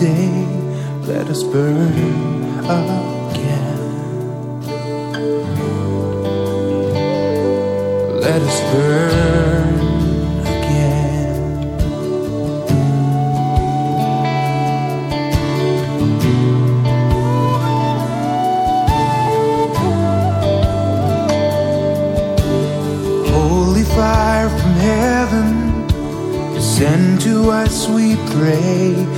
day, let us burn again. Let us burn again. Holy fire from heaven, descend to us, we pray.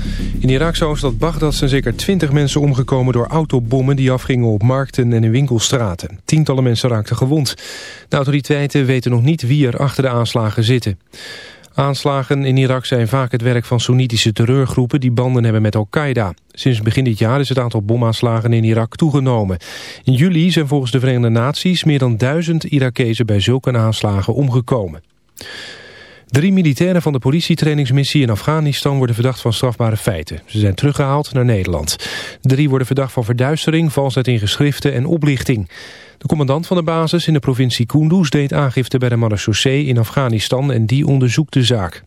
In de Iraakse hoofdstad Bagdad zijn zeker 20 mensen omgekomen door autobommen die afgingen op markten en in winkelstraten. Tientallen mensen raakten gewond. De autoriteiten weten nog niet wie er achter de aanslagen zitten. Aanslagen in Irak zijn vaak het werk van Soenitische terreurgroepen die banden hebben met Al-Qaeda. Sinds begin dit jaar is het aantal bomaanslagen in Irak toegenomen. In juli zijn volgens de Verenigde Naties meer dan duizend Irakezen bij zulke aanslagen omgekomen. Drie militairen van de politietrainingsmissie in Afghanistan worden verdacht van strafbare feiten. Ze zijn teruggehaald naar Nederland. Drie worden verdacht van verduistering, valsheid in geschriften en oplichting. De commandant van de basis in de provincie Kunduz deed aangifte bij de marechaussee in Afghanistan en die onderzoekt de zaak.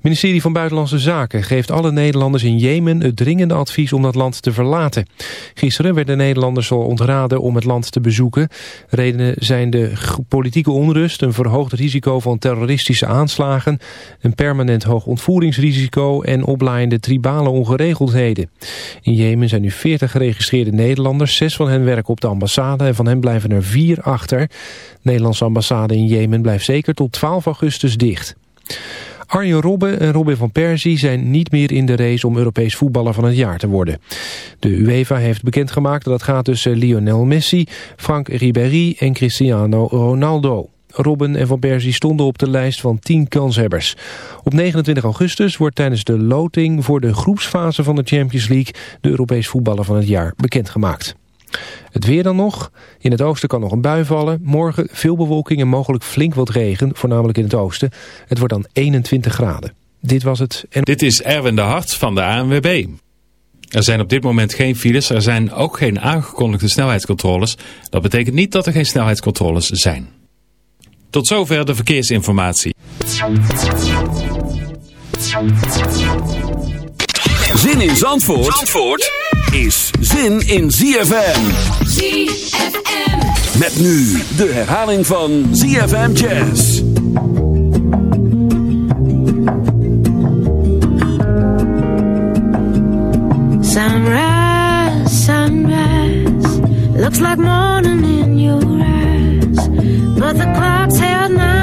Ministerie van Buitenlandse Zaken geeft alle Nederlanders in Jemen het dringende advies om dat land te verlaten. Gisteren werden Nederlanders al ontraden om het land te bezoeken. Redenen zijn de politieke onrust, een verhoogd risico van terroristische aanslagen, een permanent hoog ontvoeringsrisico en oplaaiende tribale ongeregeldheden. In Jemen zijn nu 40 geregistreerde Nederlanders, zes van hen werken op de ambassade en van hen blijven er vier achter. De Nederlandse ambassade in Jemen blijft zeker tot 12 augustus dicht. Arjen Robben en Robin van Persie zijn niet meer in de race om Europees voetballer van het jaar te worden. De UEFA heeft bekendgemaakt dat het gaat tussen Lionel Messi, Frank Ribéry en Cristiano Ronaldo. Robben en Van Persie stonden op de lijst van 10 kanshebbers. Op 29 augustus wordt tijdens de loting voor de groepsfase van de Champions League de Europees voetballer van het jaar bekendgemaakt. Het weer dan nog. In het oosten kan nog een bui vallen. Morgen veel bewolking en mogelijk flink wat regen, voornamelijk in het oosten. Het wordt dan 21 graden. Dit was het. En... Dit is Erwin de Hart van de ANWB. Er zijn op dit moment geen files, er zijn ook geen aangekondigde snelheidscontroles. Dat betekent niet dat er geen snelheidscontroles zijn. Tot zover de verkeersinformatie. Zin in Zandvoort, Zandvoort is zin in ZFM. ZFM. Met nu de herhaling van ZFM Jazz. Sunrise, sunrise, looks like morning in your eyes, but the clock's held 9:15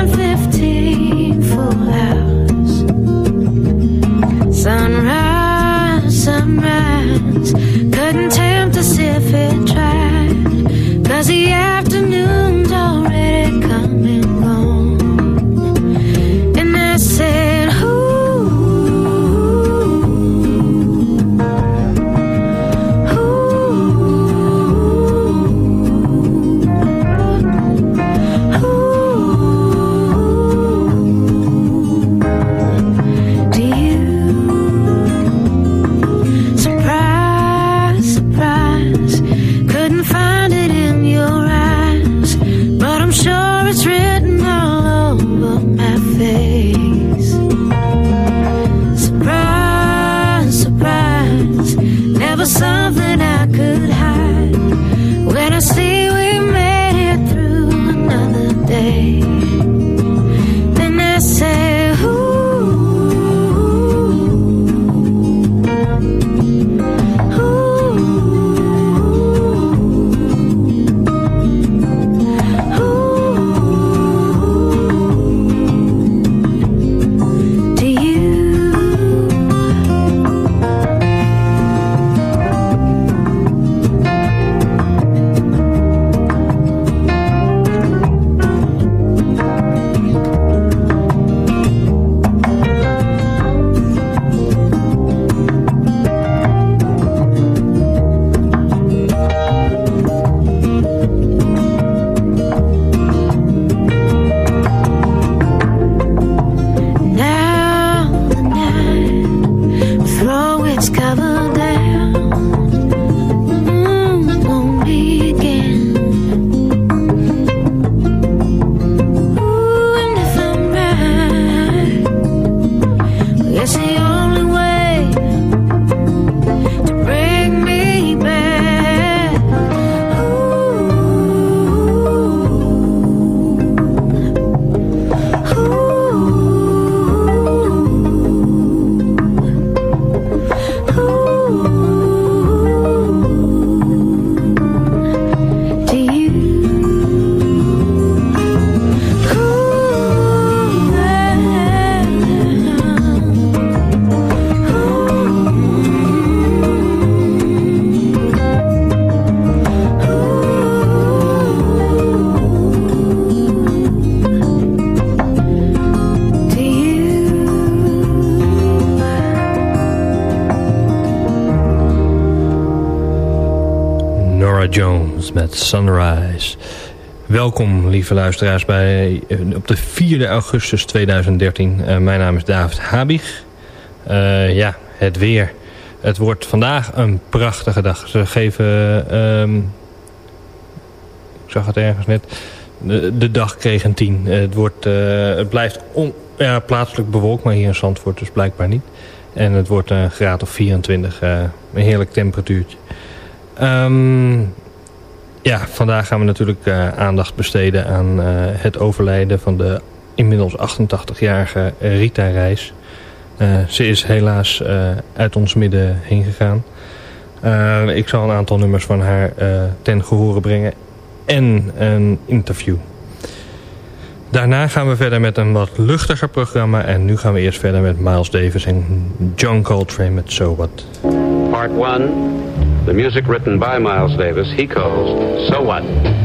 met Sunrise. Welkom, lieve luisteraars, bij, eh, op de 4 augustus 2013. Uh, mijn naam is David Habig. Uh, ja, het weer. Het wordt vandaag een prachtige dag. Ze geven, um, ik zag het ergens net, de, dag kreeg een 10. het, wordt, het blijft on, ja, plaatselijk bewolkt, maar hier in Zandvoort dus blijkbaar niet. En het wordt een graad of 24, een heerlijk temperatuurtje. Um, ja, vandaag gaan we natuurlijk uh, aandacht besteden aan uh, het overlijden van de inmiddels 88-jarige Rita Reis. Uh, ze is helaas uit ons midden heen gegaan. ik zal een aantal nummers van haar ten gehore brengen en een interview. Daarna gaan we verder met een wat luchtiger programma. En nu gaan we eerst verder met Miles Davis en John Coltrane met So What. Part 1. The music written by Miles Davis, he calls So What?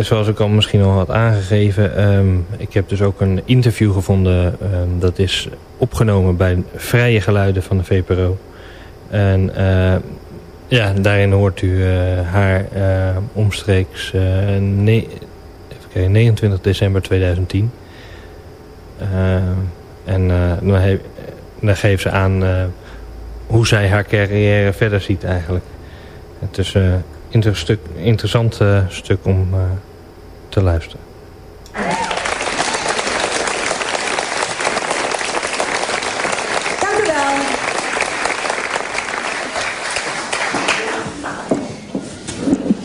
zoals ik al misschien al had aangegeven... ehm, ik heb dus ook een interview gevonden. ehm, dat is opgenomen bij Vrije Geluiden van de VPRO. En eh, ja, daarin hoort u eh, haar eh, omstreeks eh, ne- even kijken, 29 december 2010. Ehm, en dan, he- geeft ze aan hoe zij haar carrière verder ziet eigenlijk. Het is een interessant stuk om te luisteren. Dank u wel.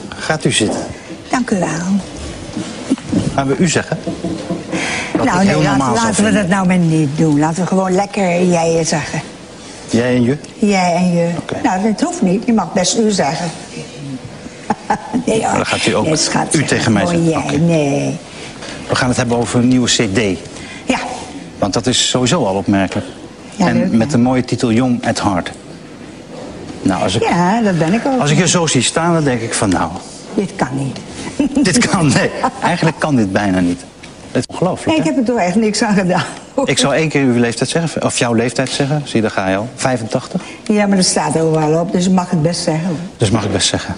Gaat u zitten. Dank u wel. Gaan we u zeggen? Dat nou, nee, laten, we dat nou maar niet doen. Laten we gewoon lekker jij zeggen. Jij en je? Jij en je. Nou, dat hoeft niet. Je mag best u zeggen. Nee, hoor. Maar dan gaat u ook Nee, schat, u tegen mij gewoon zeggen. jij. Oké. Nee. We gaan het hebben over een nieuwe cd. Ja. Want dat is sowieso al opmerkelijk. Ja, en leuk, met de mooie titel Young at Heart. Nou, als ik, ja, dat ben ik ook. als ik je zo zie staan, dan denk ik van nou, Dit kan niet. dit kan, nee. Eigenlijk kan dit bijna niet. Het is ongelooflijk, Nee, ik hè? heb er toch echt niks aan gedaan. Ik zou één keer uw leeftijd zeggen, of jouw leeftijd zeggen. Zie daar ga je al. 85. Ja, maar dat staat overal op, dus ik mag het best zeggen. Dus mag ik best zeggen.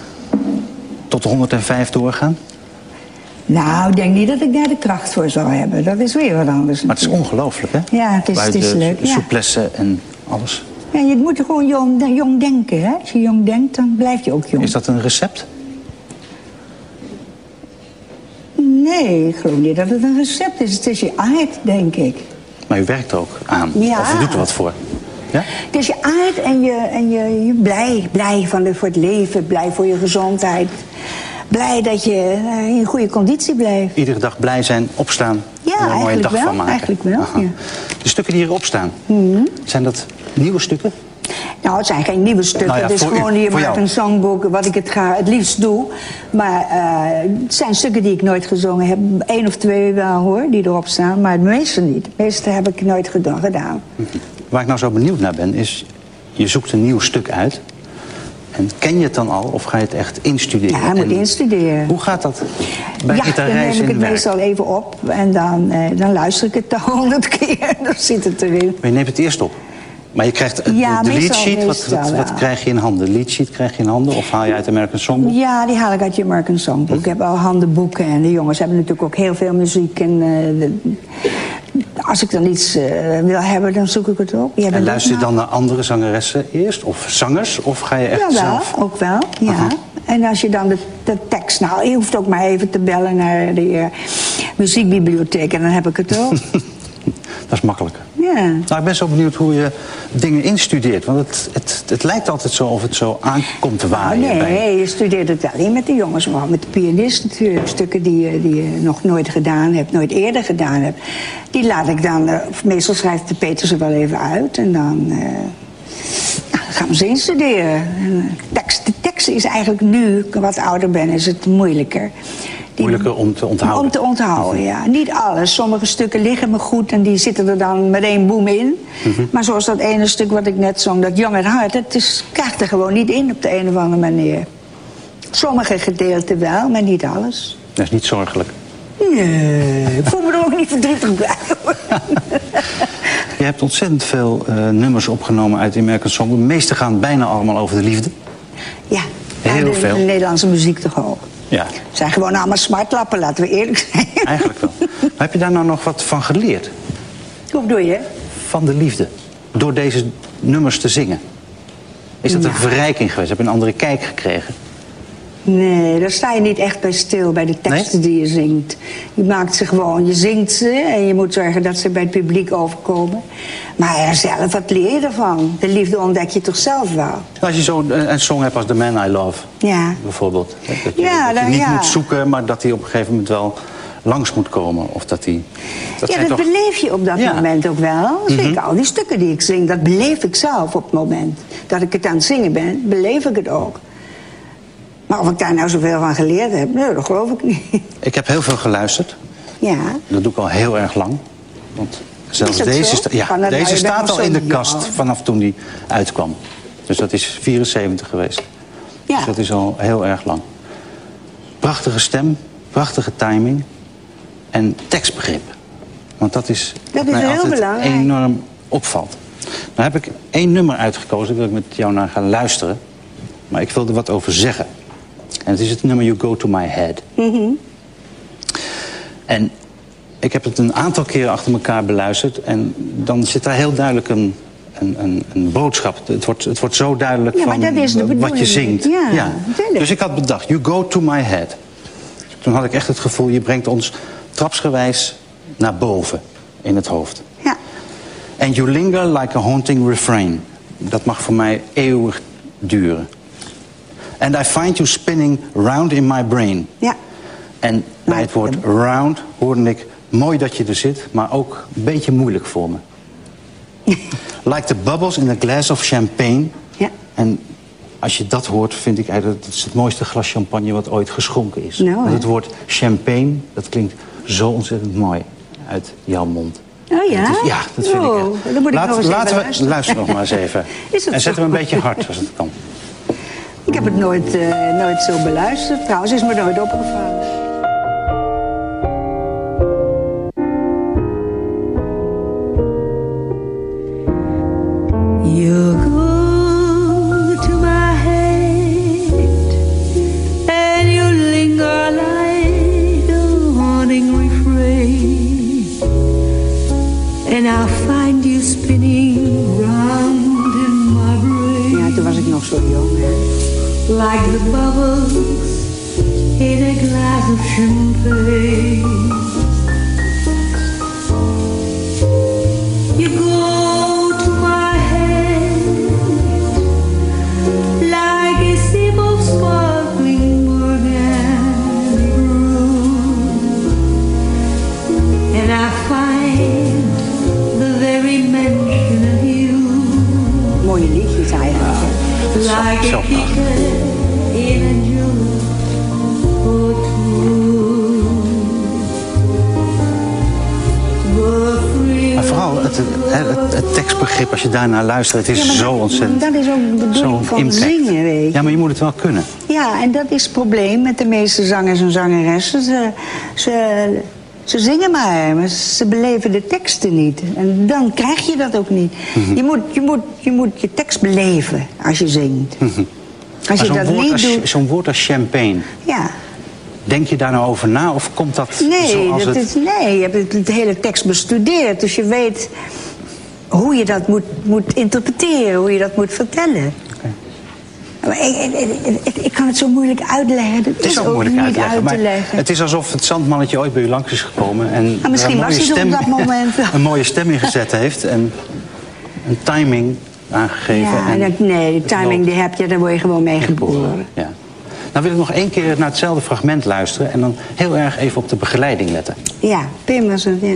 Tot de 105 doorgaan. Nou, ik denk niet dat ik daar de kracht voor zou hebben. Dat is weer wat anders. Maar het is ongelooflijk, hè? Ja, het is- het is Buiten leuk, de ja. souplesse en alles. Ja, je moet gewoon jong, jong denken, hè? Als je jong denkt, dan blijf je ook jong. Is dat een recept? Nee, ik geloof niet dat het een recept is. Het is je aard, denk ik. Maar u werkt er ook aan. Ja. Of u doet er wat voor. Ja? Het is je aard en je, en je, je blij. Blij van de, voor het leven, blij voor je gezondheid. Blij dat je eh, in goede conditie blijft. Iedere dag blij zijn, opstaan. Ja, en er een mooie dag wel, van maken. eigenlijk wel, Aha. ja. De stukken die hierop staan, zijn dat nieuwe stukken? Nou, het zijn geen nieuwe stukken. Nou ja, het is u, gewoon hier jou. een zangboek, wat ik het, ga, het liefst doe. Maar eh, het zijn stukken die ik nooit gezongen heb. Eén of twee wel hoor, die erop staan. Maar de meeste niet. De meeste heb ik nooit gedaan. gedaan. Waar ik nou zo benieuwd naar ben, is... je zoekt een nieuw stuk uit. En ken je het dan al of ga je het echt instuderen? Ja, je moet En instuderen. Hoe gaat dat bij ja, dan neem ik het werk? meestal even op. En dan, eh, dan luister ik het de honderd keer. Dan zit het erin. Maar je neemt het eerst op. Maar je krijgt eh, Ja, de, meestal- leadsheet, wat, wat, krijg je in handen? De leadsheet krijg je in handen of haal je uit de American Songbook? Ja, die haal ik uit je American Songbook. Ik heb al handenboeken en de jongens hebben natuurlijk ook heel veel muziek. En, eh, de- als ik dan iets eh, wil hebben, dan zoek ik het op. Jij En luister je dan naar andere zangeressen eerst? Of zangers? Of ga je echt Jawel, zelf? ook wel, ja. Aha. En als je dan de, de tekst... Nou, je hoeft ook maar even te bellen naar de eh, muziekbibliotheek... en dan heb ik het ook. Dat is makkelijk. ja. Nou, ik ben zo benieuwd hoe je dingen instudeert. Want het, het, het lijkt altijd zo of het zo aankomt te Oh, waaien. bij- nee, je studeert het alleen met de jongens. Maar met de pianist natuurlijk. Stukken die, je- die je nog nooit gedaan hebt, nooit eerder gedaan hebt. Die laat ik dan... eh, meestal schrijft de Peter ze wel even uit. En dan... eh, nou, dan gaan we ze instuderen. En, eh, tekst, de tekst is eigenlijk nu, ik wat ouder ben, is het moeilijker. Die- Moeilijker om te onthouden. Om te onthouden, ja. Niet alles. Sommige stukken liggen me goed en die zitten er dan met één boem in. Mhm. Maar zoals dat ene stuk wat ik net zong, dat Young at Heart... het is, krijgt er gewoon niet in op de een of andere manier. Sommige gedeelten wel, maar niet alles. Dat is niet zorgelijk. Nee, ik voel me er ook niet verdrietig bij. Je hebt ontzettend veel eh, nummers opgenomen uit de American. De meeste gaan bijna allemaal over de liefde. Ja, Heel de, veel. de Nederlandse muziek toch ook. Ja, Het zijn gewoon allemaal smartlappen, laten we eerlijk zijn. eigenlijk wel. Maar heb je daar nou nog wat van geleerd? Hoe bedoel je? Van de liefde. Door deze nummers te zingen. Is dat een verrijking geweest? Heb je een andere kijk gekregen? Nee, daar sta je niet echt bij stil, bij de teksten die je zingt. Je maakt ze gewoon, je zingt ze en je moet zorgen dat ze bij het publiek overkomen. Maar ja, zelf, wat leer je ervan? De liefde ontdek je toch zelf wel? Als je zo een, een song hebt als The Man I Love, Ja. bijvoorbeeld. Dat je, Ja, dat je niet ja. moet zoeken, maar dat hij op een gegeven moment wel langs moet komen. Of dat hij... Dat ja, dat toch- beleef je op dat Ja. moment ook wel. Zeker al die stukken die ik zing, dat beleef ik zelf op het moment. Dat ik het aan het zingen ben, beleef ik het ook. Maar of ik daar nou zoveel van geleerd heb, nee, dat geloof ik niet. Ik heb heel veel geluisterd. Ja, Dat doe ik al heel erg lang. Want zelfs deze, sta- ja, nou? deze bent staat al in de kast vanaf toen die uitkwam. Dus dat is 74 geweest. Ja. Dus dat is al heel erg lang. Prachtige stem, prachtige timing en tekstbegrip. Want dat is Dat is mij heel altijd belangrijk. enorm opvalt. Nou heb ik één nummer uitgekozen, daar wil ik met jou naar gaan luisteren. Maar ik wil er wat over zeggen. En het is het nummer You Go To My Head. En ik heb het een aantal keren achter elkaar beluisterd. En dan zit daar heel duidelijk een, een, een, een boodschap. Het wordt, het wordt zo duidelijk Ja, van wat je zingt. Ja, natuurlijk. Dus ik had bedacht, You Go To My Head. Toen had ik echt het gevoel, je brengt ons trapsgewijs naar boven in het hoofd. Ja. And you linger like a haunting refrain. Dat mag voor mij eeuwig duren. And I find you spinning round in my brain. Ja. En bij het woord round hoorde ik... mooi dat je er zit, maar ook een beetje moeilijk voor me. like the bubbles in a glass of champagne. Ja. En als je dat hoort, vind ik eigenlijk... dat is het mooiste glas champagne wat ooit geschonken is. Nou, Want het woord champagne, dat klinkt zo ontzettend mooi uit jouw mond. Oh ja? Is- ja, dat vind Oh, ik echt. Dan moet ik Laat- nog eens laten we luisteren. luisteren nog maar eens even. En zet hem een beetje hard als het kan. Ik heb het nooit, eh, nooit zo beluisterd. Trouwens, is me nooit opgevallen. Als daarnaar luistert... het is Ja, zo dat- ontzettend... dat is ook de bedoeling van impact. zingen, weet je. Ja, maar je moet het wel kunnen. Ja, en dat is het probleem met de meeste zangers en zangeressen. Ze, ze, ze zingen maar, maar ze beleven de teksten niet. En dan krijg je dat ook niet. Mhm. je, moet, je, moet, je moet je tekst beleven als je zingt. Als Mhm. Maar je zo'n dat woord, niet als, doet... zo'n woord als champagne... Ja. denk je daar nou over na of komt dat Nee, zoals dat het... is, nee, je hebt het, het hele tekst bestudeerd. Dus je weet hoe je dat moet, moet interpreteren, hoe je dat moet vertellen. Maar ik, ik, ik- kan het zo moeilijk uitleggen. Dat Het is ook moeilijk uitleggen, uit maar te leggen. het is alsof het zandmannetje ooit bij u langs is gekomen... en Ah, misschien een was mooie hij op dat moment wel. een mooie stem ingezet heeft en een timing aangegeven. Ja, en dat, nee, het timing die heb je, daar word je gewoon mee geboren. Ja. Nou wil ik nog één keer naar hetzelfde fragment luisteren... en dan heel erg even op de begeleiding letten. Ja, Pim was het, ja.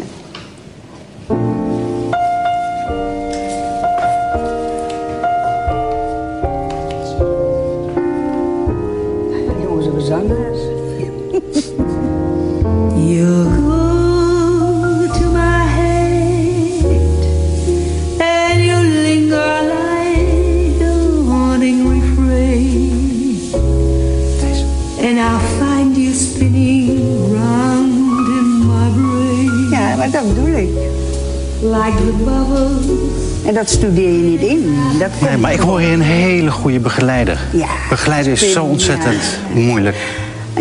Dat studeer je niet in. Dat Nee, maar ik hoor hier een hele goede begeleider. Ja. Begeleiden is zo Ja. ontzettend moeilijk.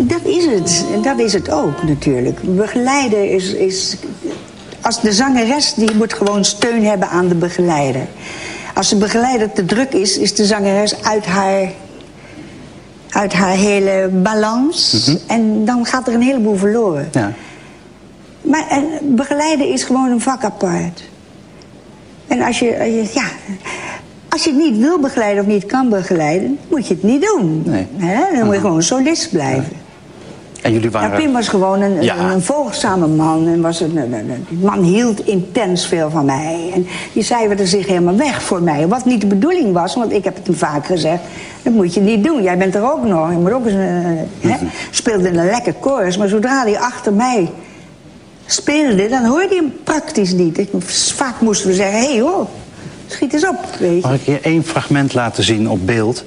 Dat is het. En dat is het ook natuurlijk. Begeleiden is, is... Als de zangeres, die moet gewoon steun hebben aan de begeleider. Als de begeleider te druk is, is de zangeres uit haar... uit haar hele balans. En dan gaat er een heleboel verloren. Ja. Maar en, begeleiden is gewoon een vak apart. En als je, als je- ja, als je het niet wil begeleiden of niet kan begeleiden, moet je het niet doen. Nee. Dan moet je gewoon solist blijven. En jullie waren... Pim was gewoon een, Ja. een, een volgzame man. En was een, een- die man hield intens veel van mij. En die cijferde zich helemaal weg voor mij. Wat niet de bedoeling was, want ik heb het hem vaak gezegd. Dat moet je niet doen. Jij bent er ook nog. Je moet ook eens, eh, hè? Speelde een lekker chorus. Maar zodra hij achter mij speelde, dan hoorde je hem praktisch niet. Ik, vaak moesten we zeggen, hé hey, hoor, Schiet eens op. Mag ik je één fragment laten zien op beeld?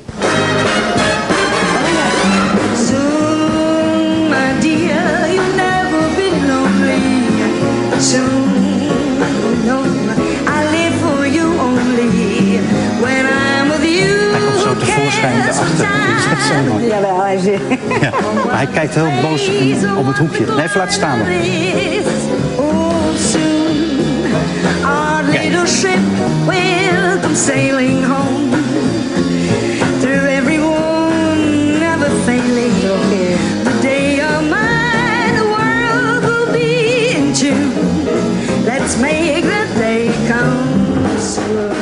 is echt zo mooi. Jawel, hij. Ja. Maar hij kijkt heel boos op het hoekje. Nee, even laten staan little ship will come sailing home. Through everyone, never failing. The day of mine, the world will be in tune. Let's make that day come soon.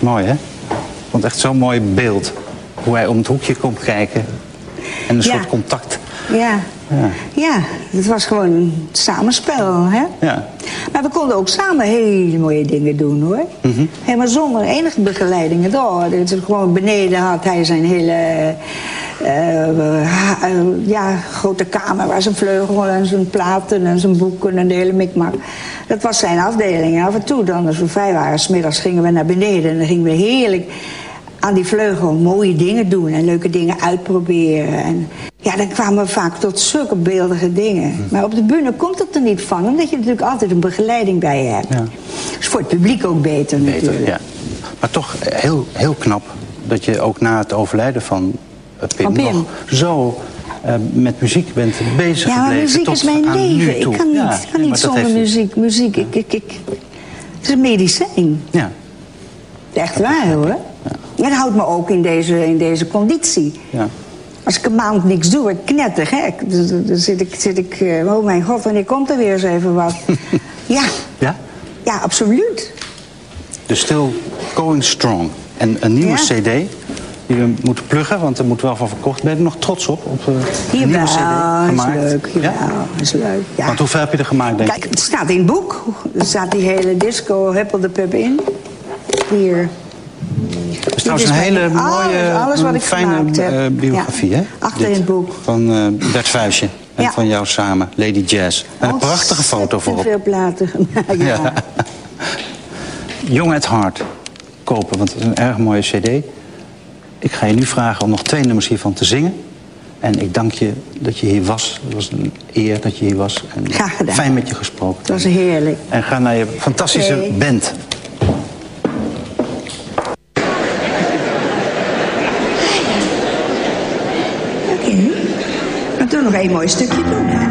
Mooi, hè? Ik vond het echt zo'n mooi beeld. Hoe hij om het hoekje komt kijken. En een Ja. soort contact. Ja. Ja. ja, het was gewoon een samenspel, hè? Ja. Maar we konden ook samen hele mooie dingen doen, hoor. Mhm. Helemaal zonder enige begeleiding. Oh, gewoon beneden had hij zijn hele... eh, eh, ja, grote kamer waar zijn vleugel en zijn platen en zijn boeken en de hele mikmak. Dat was zijn afdeling. En af en toe dan, als we vrij waren, smiddags gingen we naar beneden en dan gingen we heerlijk aan die vleugel mooie dingen doen en leuke dingen uitproberen. En ja, dan kwamen we vaak tot zulke beeldige dingen. Hm. Maar op de bühne komt het er niet van, omdat je natuurlijk altijd een begeleiding bij je hebt. Ja. is voor het publiek ook beter, Beter, natuurlijk. ja. Maar toch heel, heel knap dat je ook na het overlijden van Pim, Pim. nog zo eh, met muziek bent bezig Ja, maar muziek tot is mijn aan nu leven. Ik kan niet, Ja, kan niet maar dat zonder heeft- muziek. Muziek, ik, ik, ik, het is een medicijn. Ja, Echt waar, hoor. En houdt me ook in deze, in deze conditie. ja. Als ik een maand niks doe, ik knettergek. Dus dan zit ik, zit ik eh, oh mijn god, wanneer komt er weer eens even wat? ja, ja? ja, absoluut. Dus still going strong. En een nieuwe Ja. cd die we moeten pluggen, want er moet wel van verkocht. Ben je er nog trots op? Op een nieuwe cd is gemaakt? leuk. Ja? Is leuk. Ja. Want hoeveel heb je er gemaakt, denk Kijk, het staat in het boek. Er staat die hele disco Huppel de Pub in. Hier. Het is trouwens is een hele alles- mooie, alles wat ik fijne eh, biografie, Ja. hè? Achter in het boek. Van eh, Bert Vuijsje en Ja. van jou samen, Lady Jazz. En een prachtige foto voorop. veel platen gemaakt. Ja. Ja. Young at Heart kopen, want het is een erg mooie cd. Ik ga je nu vragen om nog twee nummers hiervan te zingen. En ik dank je dat je hier was. Het was een eer dat je hier was. En Graag gedaan. Fijn met je gesproken. Het was heerlijk. En ga naar je fantastische band. Oké. We doen nog één mooi stukje doen, hè?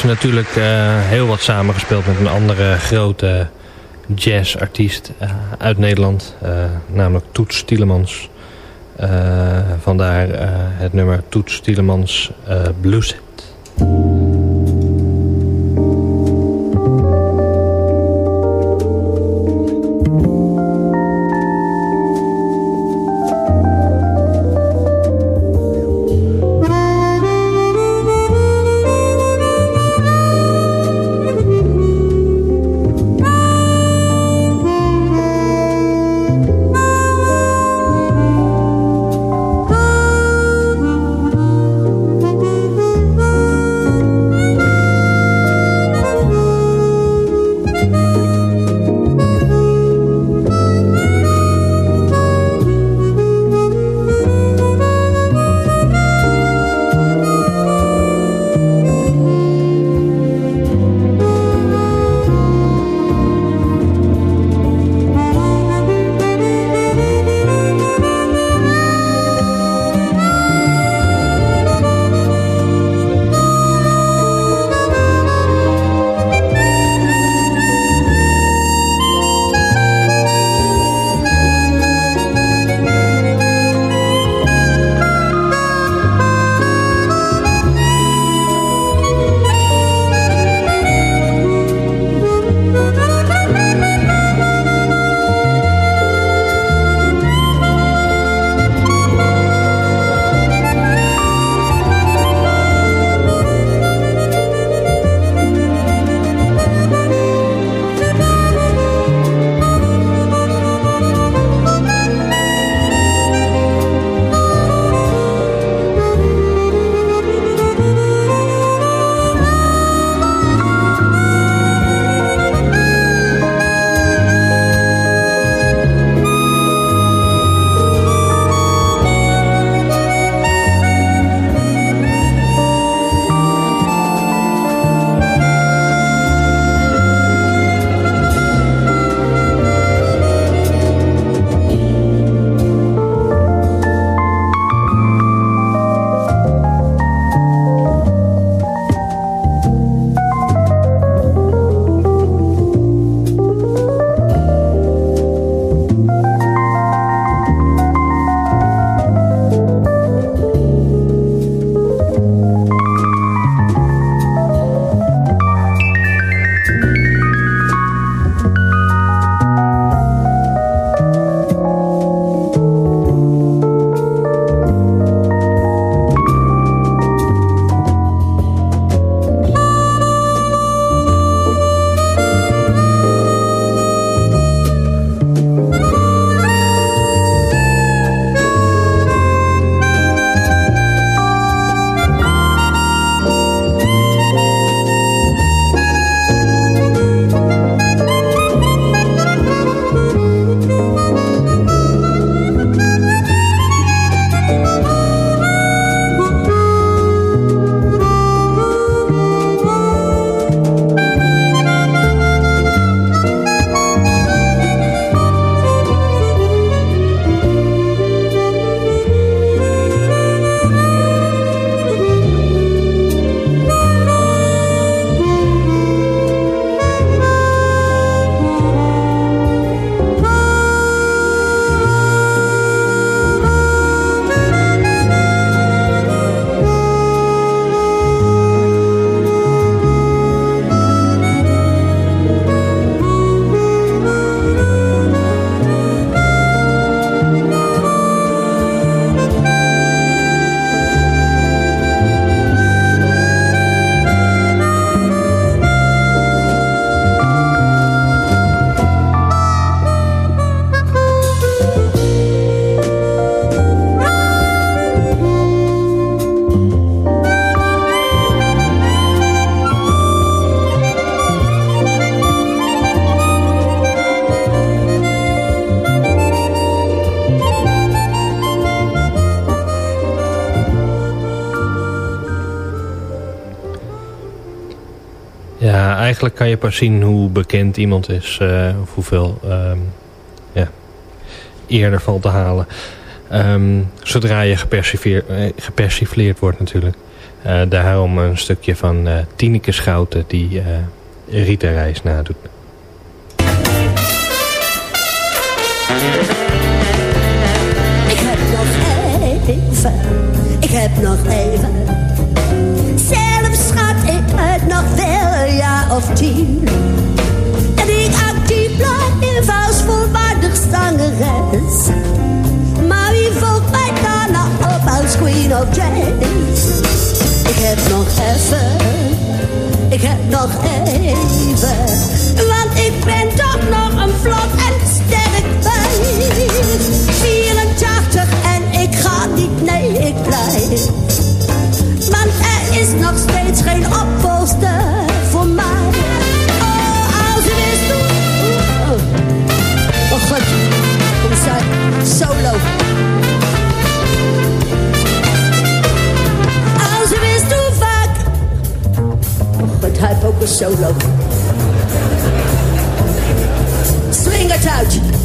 is natuurlijk eh, heel wat samengespeeld met een andere grote jazzartiest eh, uit Nederland. Eh, namelijk Toets Tielemans. vandaar het nummer Toets Tielemans Blues eigenlijk kan je pas zien hoe bekend iemand is. Uh, of hoeveel um, ja, eerder valt te halen. Um, zodra je gepersifleerd wordt natuurlijk. Uh, daarom een stukje van uh, Tineke Schouten die Rita Reis nadoet. Ik heb nog even, ik heb nog even. Of. En ik actief blijf als volwaardig zangeres. Maar wie volgt mij nog op als queen of jazz? Ik heb nog even, ik heb nog even. Want ik ben toch nog Oh god, hij heeft ook een solo. Swing het uit.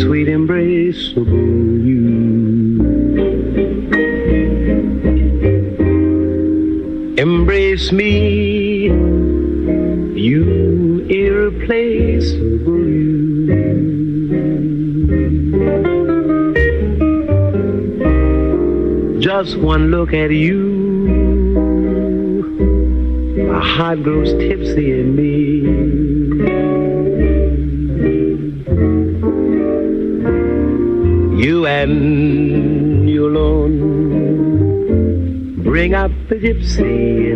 Sweet embraceable you. Embrace me, you irreplaceable you. Just one look at you my heart grows tipsy in me. up the gypsy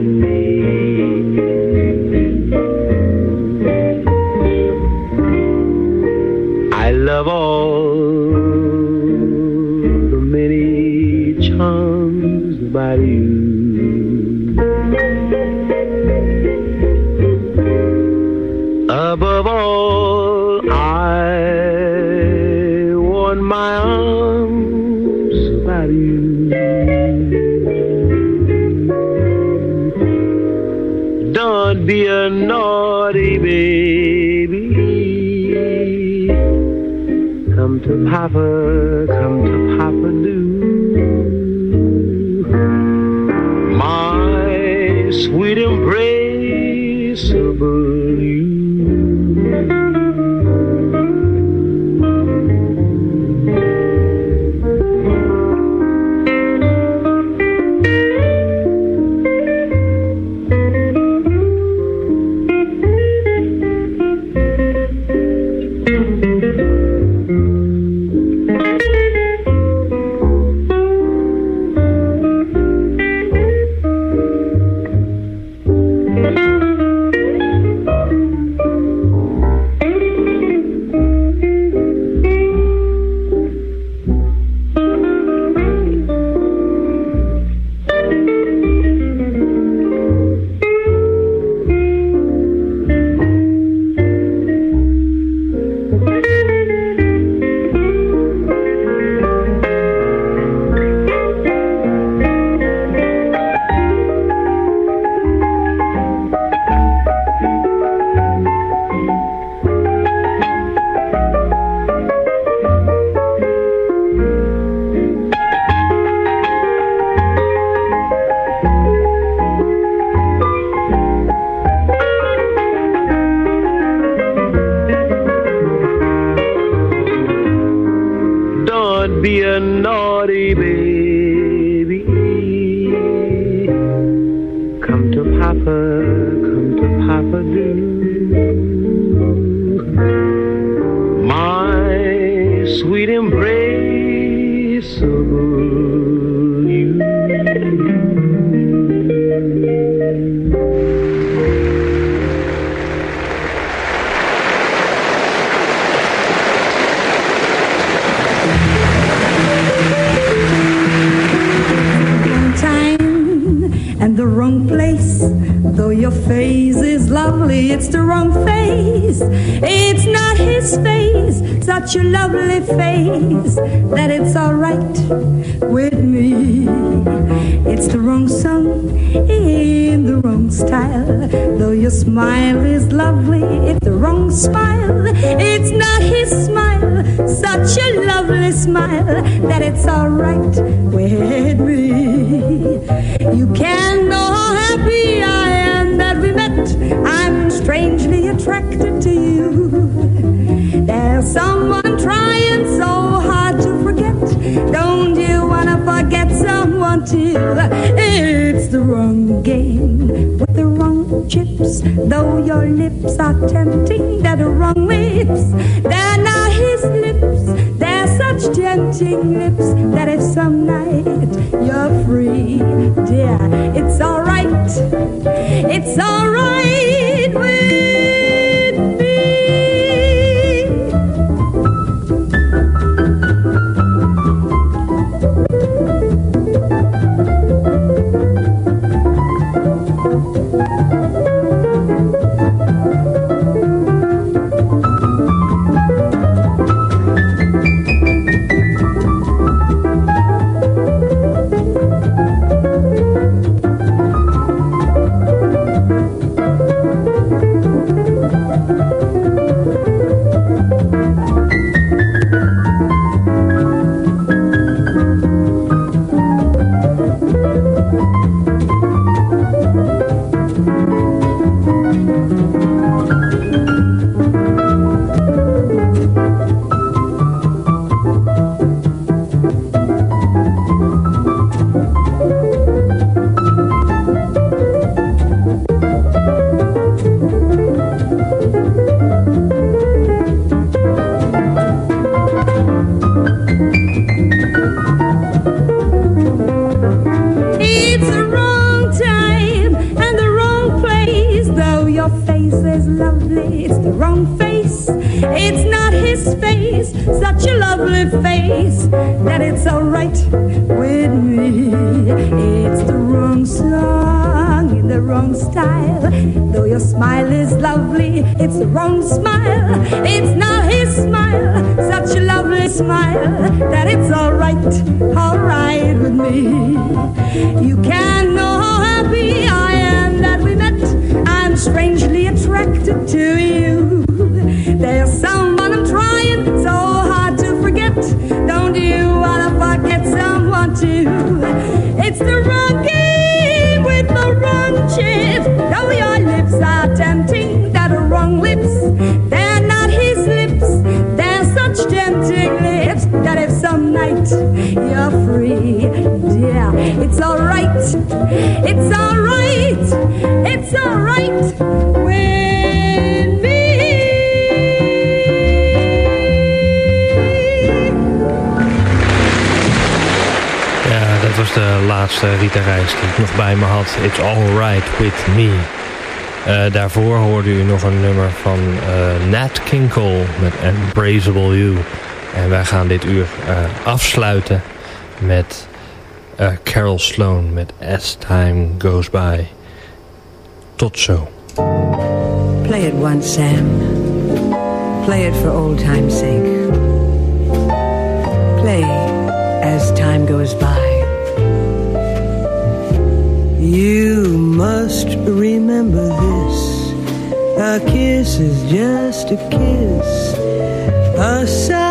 smile, such a lovely smile that it's alright with me. You can know how happy I am that we met. I'm strangely attracted to you. There's someone trying so hard wanna someone too? It's the wrong game with the wrong chips. Though your lips are tempting, they're the wrong lips. They're not his lips. They're such tempting lips that if some night you're free, dear, it's alright. It's alright with it's the wrong face. It's not his face, such a lovely face that it's alright with me. It's the wrong song in the wrong style. Though your smile is lovely, it's the wrong smile. It's not his smile, such a lovely smile that it's alright, alright with me. You can't know how happy I am. I'm strangely attracted to you. There's someone I'm trying so hard to forget. Don't you wanna forget someone too? It's the wrong game with the wrong chips. Though your lips are tempting, that are wrong lips. They're not his lips. They're such tempting lips that if some night you're free, it's alright. It's alright. It's alright with me. Ja, dat was de laatste Rita Reis die ik nog bij me had. It's Alright With Me. Eh, daarvoor hoorde u nog een nummer van eh, Nat King Cole met Embraceable You. En wij gaan dit uur eh, afsluiten met eh, Carol Sloan met As Time Goes By. Tot zo. Play it once, Sam. Play it for old time's sake. Play as time goes by. You must remember this. A kiss is just a kiss. A sigh